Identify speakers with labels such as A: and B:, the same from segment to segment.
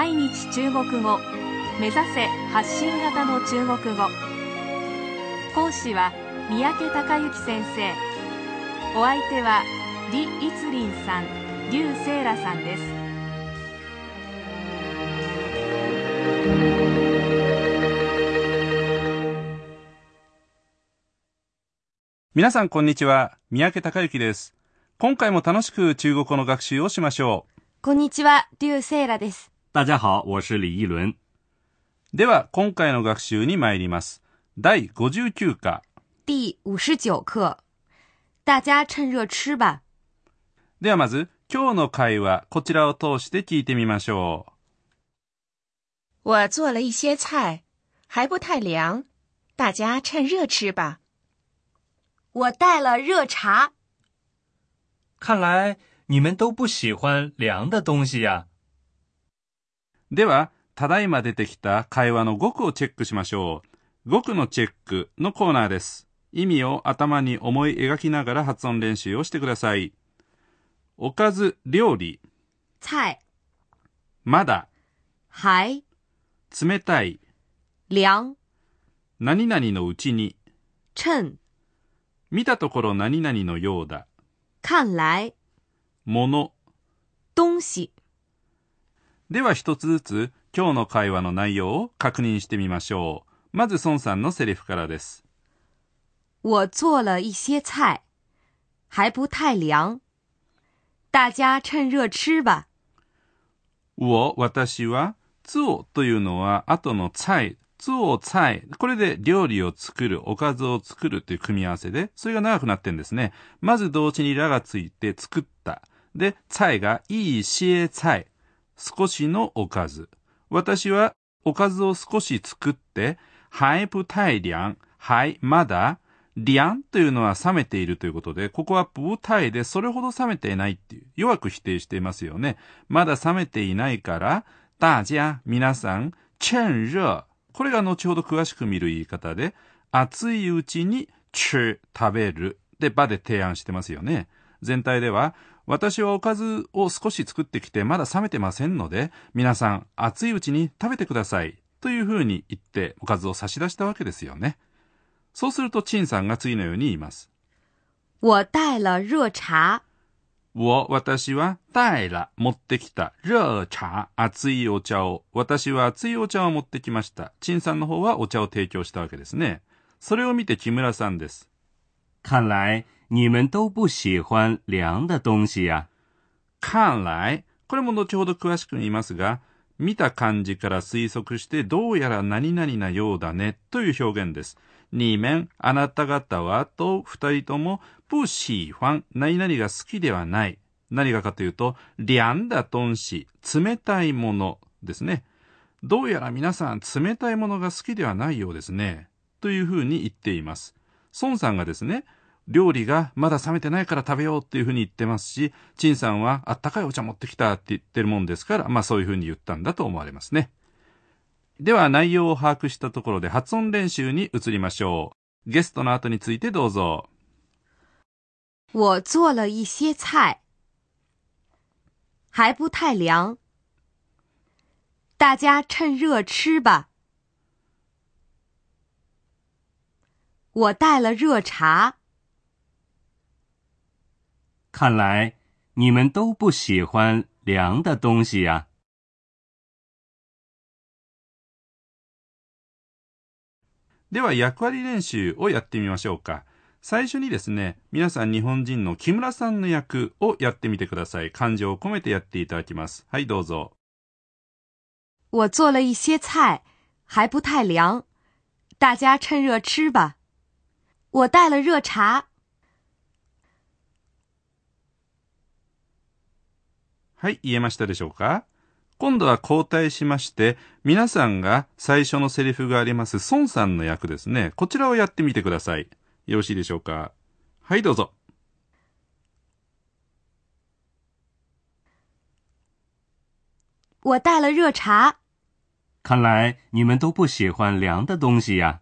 A: 毎日中国語。目指せ発信型の中国語。講師は三宅孝之先生。お相手は李一林さん劉聖羅さんです。
B: 皆さんこんにちは。三宅孝之です。今回も楽しく中国語の学習をしましょう。
C: こんにちは、劉聖羅です。
D: 大家好，我是李一伦。
B: では今回の学習に参ります第59課
C: 第五十九課。大家趁熱吃吧。
B: ではまず今日の会話こちらを通して聞いてみましょう
E: 我做了一些菜，还不太凉，大家趁热吃吧。
C: 我带了热茶。
D: 看来你们都不喜欢凉的东西呀、
B: ではただいま出てきた会話の語句をチェックしましょう。語句のチェックのコーナーです。意味を頭に思い描きながら発音練習をしてください。おかず料理。
C: 菜。
B: まだ。
C: 还
B: 冷たい。
C: 凉
B: 何々のうちに。
C: 趁
B: 見たところ何々のようだ。
C: 看来。
B: もの
C: 东西
B: では一つずつ今日の会話の内容を確認してみましょう。まず孫さんのセリフからです。
C: 我做了一些菜，还不太凉，大家趁热吃吧。
B: を私はつおというのは後の菜。つお菜。これで料理を作るおかずを作るという組み合わせでそれが長くなってんですね。まず同時にらがついて作った。で菜がいいしえ菜少しのおかず私はおかずを少し作ってハイプタイリャンはいまだリャンというのは冷めているということで、ここはブータイでそれほど冷めていないっていう、弱く否定していますよね。まだ冷めていないから、大家、皆さん、趁熱。これが後ほど詳しく見る言い方で、熱いうちに、吃、食べる。で、場で提案してますよね。全体では、私はおかずを少し作ってきてまだ冷めてませんので、皆さん熱いうちに食べてください。というふうに言っておかずを差し出したわけですよね。そうすると、陳さんが次のように言います。
C: 我带了热茶。
B: 我、私は、带了、持ってきた、熱茶、熱いお茶を、私は熱いお茶を持ってきました。陳さんの方はお茶を提供したわけですね。それを見て木村さんです。
D: 看来你们都不喜欢凉的东西呀、
B: 看来、これも後ほど詳しく言いますが、見た感じから推測して、どうやら何々なようだね、という表現です。に面、あなた方は、と二人とも、不喜欢、何々が好きではない。何がかというと、涼だとんし、冷たいものですね。どうやら皆さん、冷たいものが好きではないようですね。というふうに言っています。孫さんがですね、料理がまだ冷めてないから食べようっていうふうに言ってますし、陳さんはあったかいお茶持ってきたって言ってるもんですから、まあそういうふうに言ったんだと思われますね。では内容を把握したところで発音練習に移りましょう。ゲストの後についてどうぞ。
C: 我做了一些菜，还不太凉，大家趁热吃吧。我带了热茶。
D: 看来你们都不喜欢凉的东西呀、
B: では役割練習をやってみましょうか。最初にですね、皆さん日本人の木村さんの役をやってみてください。感情を込めてやっていただきます。はい、どうぞ。
C: 我做了一些菜，还不太凉，大家趁热吃吧。我带了热茶。
B: はい、言えましたでしょうか？今度は交代しまして、皆さんが最初のセリフがあります孫さんの役ですね。こちらをやってみてください。よろしいでしょうか？はい、どうぞ。
C: 我带了热茶。
D: 看来你们都不喜欢凉的东西呀、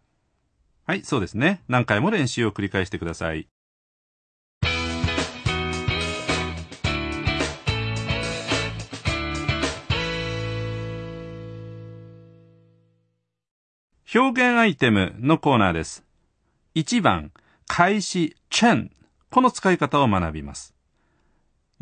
B: はい、そうですね。何回も練習を繰り返してください。表現アイテムのコーナーです。1番、開始、チェン。この使い方を学びます。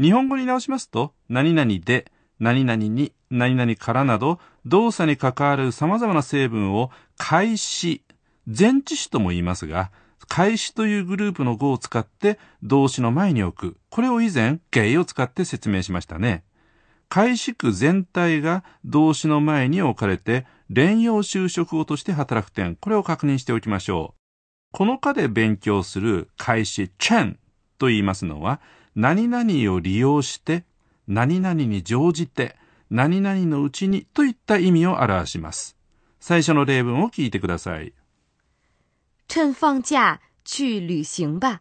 B: 日本語に直しますと、何々で、何々に、何々からなど、動作に関わる様々な成分を開始、前置詞とも言いますが、開始というグループの語を使って動詞の前に置く。これを以前、形を使って説明しましたね。開始句全体が動詞の前に置かれて、連用修飾語として働く点、これを確認しておきましょう。この課で勉強する開始、チェンと言いますのは、何々を利用して、何々に乗じて、何々のうちにといった意味を表します。最初の例文を聞いてください。
C: 趁放假去旅行吧。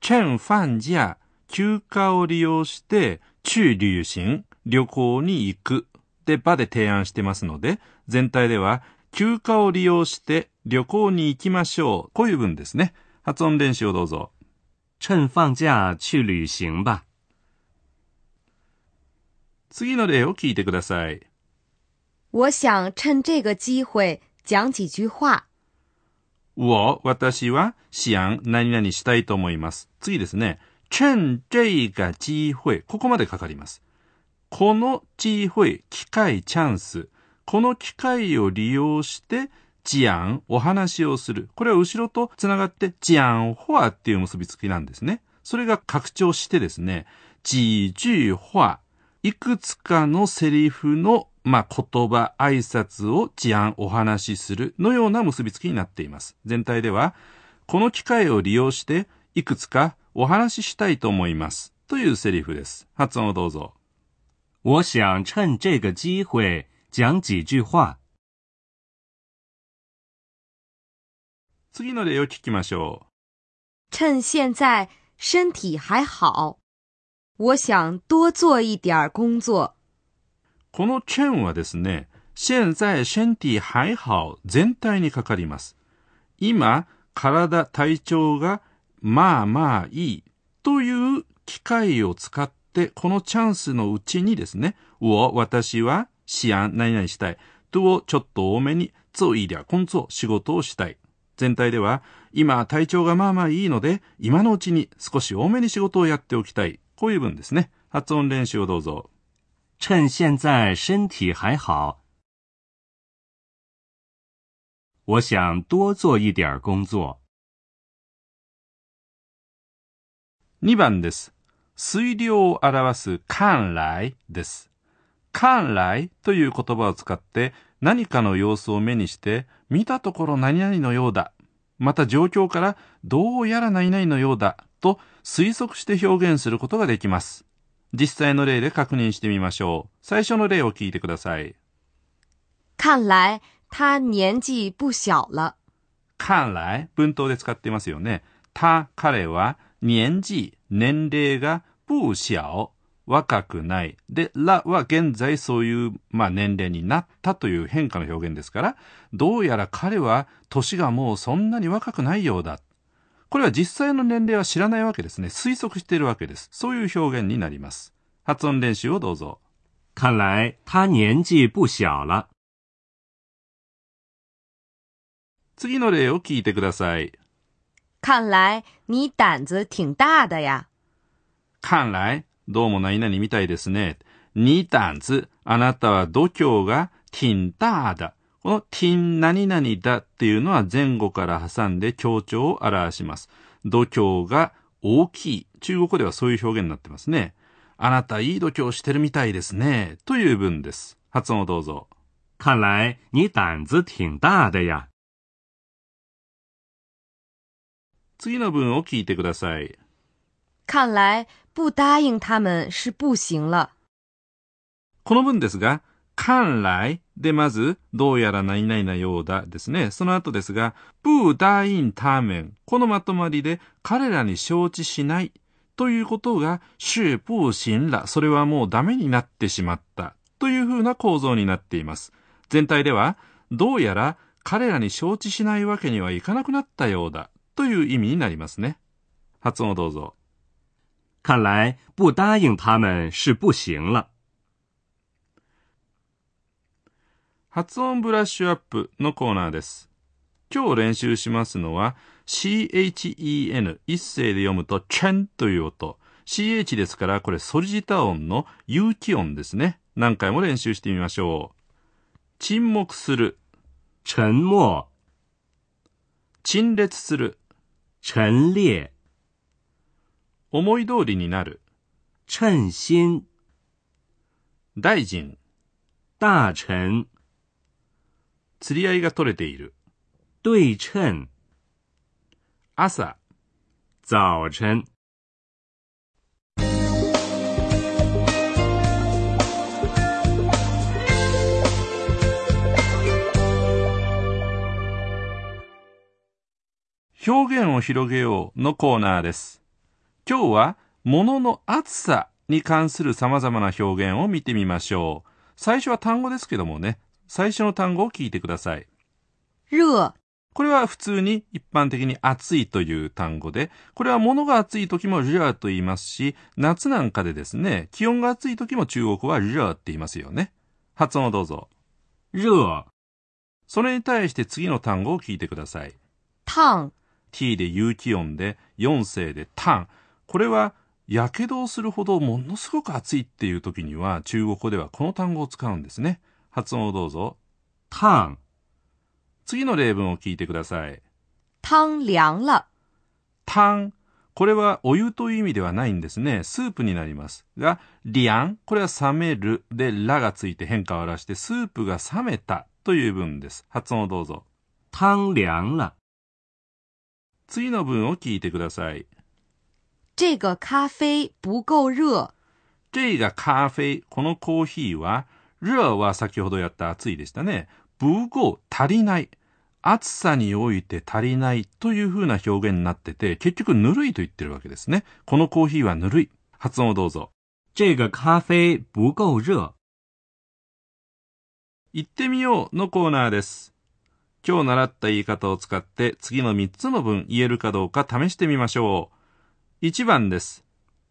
B: チェンファンジャ休暇を利用して、去旅行、旅行に行く。で、場で提案してますので、全体では、休暇を利用して旅行に行きましょう。こういう文ですね。発音練習をどうぞ。
D: 趁放假去旅行吧。
B: 次の例を聞いてください。
C: 我想趁这个机会讲几句话。
B: 我、私は、想、何々したいと思います。次ですね。趁这个機会、ここまでかかります。この機会、機会、チャンス。この機会を利用して、ジアン、お話をする。これは後ろとつながって、ジアン、ホアっていう結びつきなんですね。それが拡張してですね、几句話、いくつかのセリフの、まあ、言葉、挨拶を事案、お話しするのような結びつきになっています。全体では、この機会を利用して、いくつかお話ししたいと思います。というセリフです。発音をどうぞ。
D: 我想趁这个机会讲几句话。
B: 次の例を聞きましょ
C: 趁现在身体还好，我想多做一点儿工作。
B: う。このチェンはですね、現在身体还好全体にかかります。今、体、体調がまあまあいいという機会を使って、このチャンスのうちにですね、我、私は、想、何々したい。とをちょっと多めに、做一点工作、仕事をしたい。全体では、今、体調がまあまあいいので、今のうちに少し多めに仕事をやっておきたい。こういう文ですね。発音練習をどうぞ。
D: 趁现在身体还好，我想多做一点儿工作。
B: 2番です。推量を表す看来です。看来という言葉を使って何かの様子を目にして見たところ何々のようだ。また状況からどうやら何々のようだと推測して表現することができます。実際の例で確認してみましょう。最初の例を聞いてください。
C: 看来他年纪不小了。
B: 看来、文頭で使っていますよね。他、彼は、年次、年齢が、不小、若くない。で、らは現在そういう、まあ、年齢になったという変化の表現ですから、どうやら彼は年がもうそんなに若くないようだ。これは実際の年齢は知らないわけですね。推測しているわけです。そういう表現になります。発音練習をどうぞ。
D: 看来他年纪不小了。
B: 次の例を聞いてください。
C: 看来你胆子挺大的呀。
B: 看来、どうも何々みたいですね。にたんつ、あなたは度胸が挺大だ。この挺何々だっていうのは前後から挟んで強調を表します。度胸が大きい。中国語ではそういう表現になってますね。あなたいい度胸してるみたいですね。という文です。発音をどうぞ。
D: 看来你胆子挺大的呀。
B: 次の文を聞いてください。
C: 看来不答应他们是不行了。
B: この文ですが、看来でまず、どうやら何々なようだですね。その後ですが、不答应他们。このまとまりで、彼らに承知しないということが、是不行了。それはもうダメになってしまった。というふうな構造になっています。全体では、どうやら彼らに承知しないわけにはいかなくなったようだ。という意味になりますね。発音をどうぞ。
D: 看来不答应他们是不行了。
B: 発音ブラッシュアップのコーナーです。今日練習しますのは CHEN 一声で読むとチェンという音。CH ですからこれソリジタ音の有機音ですね。何回も練習してみましょう。沈黙する、
D: 沉默、
B: 陳列する、
D: 陈列、
B: 思い通りになる、
D: 称心、
B: 大臣、
D: 大臣、
B: 釣り合いが取れている、
D: 对称、
B: 朝、
D: 早晨。
B: 表現を広げようのコーナーです。今日は物の厚さに関する様々な表現を見てみましょう。最初は単語ですけどもね、最初の単語を聞いてください。
C: 热、
B: これは普通に一般的に暑いという単語で、これは物が暑い時も熱と言いますし、夏なんかでですね、気温が暑い時も中国語は熱って言いますよね。発音をどうぞ。
D: 热、
B: それに対して次の単語を聞いてください。
C: 烫、
B: t で有機音で、4声で炭。これは、やけどをするほどものすごく暑いっていう時には、中国語ではこの単語を使うんですね。発音をどうぞ。
D: 烫、
B: 次の例文を聞いてください。
C: 汤凉了。
B: 炭。これはお湯という意味ではないんですね。スープになります。が、リアン。これは冷めるで、らがついて変化を表して、スープが冷めたという文です。発音をどうぞ。
D: 汤凉了。
B: 次の文を聞いてください。
C: 这个咖啡不够热。
B: 这がカーフェこのコーヒーは、熱は先ほどやった暑いでしたね。不够、足りない。暑さにおいて足りないという風な表現になってて、結局ぬるいと言ってるわけですね。このコーヒーはぬるい。発音をどうぞ。
D: 这个咖啡不够热。
B: 行ってみようのコーナーです。今日習った言い方を使って次の3つの文言えるかどうか試してみましょう。1番です。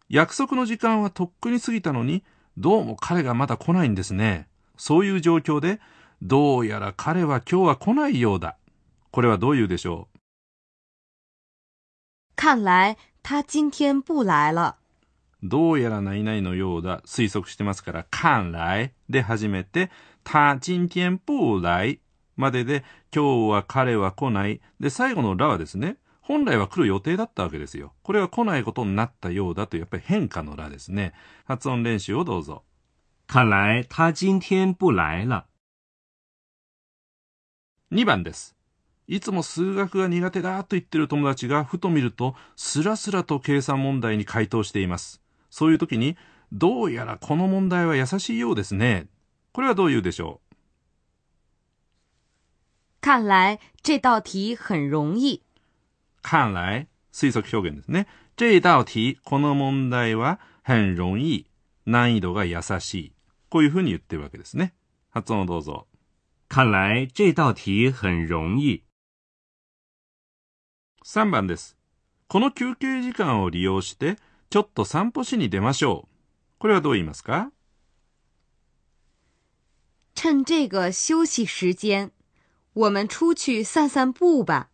B: 約束の時間はとっくに過ぎたのに、どうも彼がまだ来ないんですね。そういう状況で、どうやら彼は今日は来ないようだ。これはどういうでしょう？
C: 看来他今天不来了。
B: どうやらないないのようだ推測してますから、看来で始めて、他今天不来までで、今日は彼は来ない。で、最後のらはですね、本来は来る予定だったわけですよ。これが来ないことになったようだという、やっぱり変化のらですね。発音練習をどうぞ。
D: 看来他今天不来了。
B: 2番です。いつも数学が苦手だと言ってる友達がふと見ると、スラスラと計算問題に回答しています。そういう時に、どうやらこの問題は優しいようですね。これはどう言うでしょう？
C: 看来这道题很容易。
B: 看来、推測表現ですね。这道題、この問題は、很容易、難易度が優しい。こういうふうに言ってるわけですね。発音をどうぞ。
D: 看来这道题很容易。
B: 3番です。この休憩時間を利用して、ちょっと散歩しに出ましょう。これはどう言いますか？
C: 趁这个休息时间，我们出去散散步吧。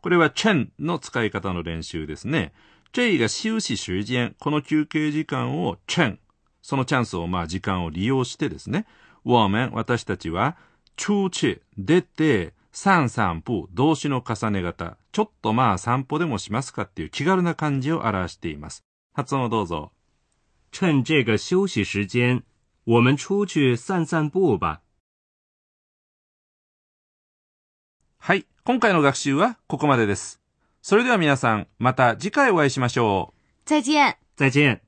B: これはチェンの使い方の練習ですね。这が休息時間、この休憩時間をチェン、そのチャンスを、まあ時間を利用してですね、我们、私たちは、出去、出て、散散歩、動詞の重ね型、ちょっとまあ散歩でもしますかっていう気軽な感じを表しています。発音をどうぞ。
D: 趁这个休息时间，我们出去散散步吧。
B: はい、今回の学習はここまでです。それでは皆さん、また次回お会いしましょう。
C: 再见。
D: 再见。